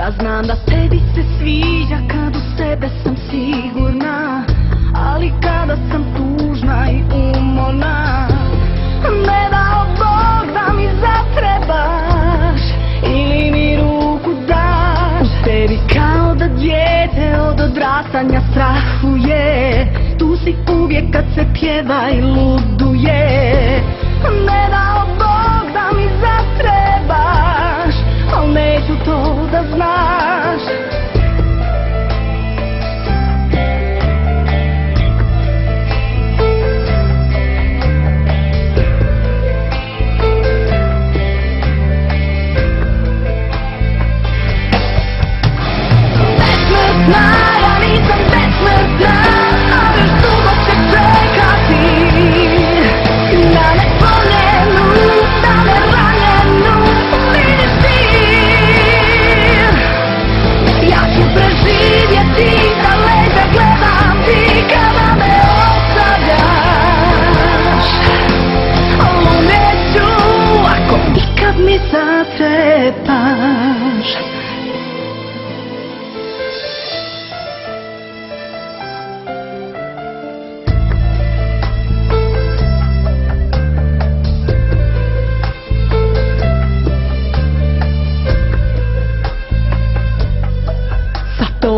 Ja znam da tebi se sviđa kad u sebe sam sigurna Ali kada sam tužna i umorna Ne dao Bog da mi zatrebaš Ili mi ruku daš. U tebi kao da djete od odrastanja strahuje Tu si uvijek kad se pjeva i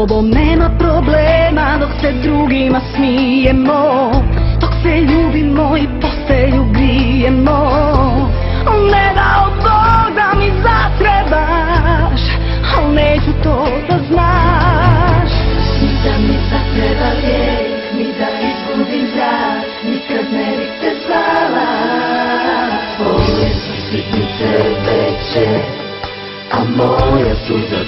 Sa tobom nema problema dok se drugima smijemo. Dok se ljubimo i postelju grijemo. Ne dao Bog da mi zatrebaš Al neću to da znaš. Ni da mi zatreba lijek, ni da izgubim zrak Nikad ne bih te zvala Tvoje su sitnice veće, a moja suza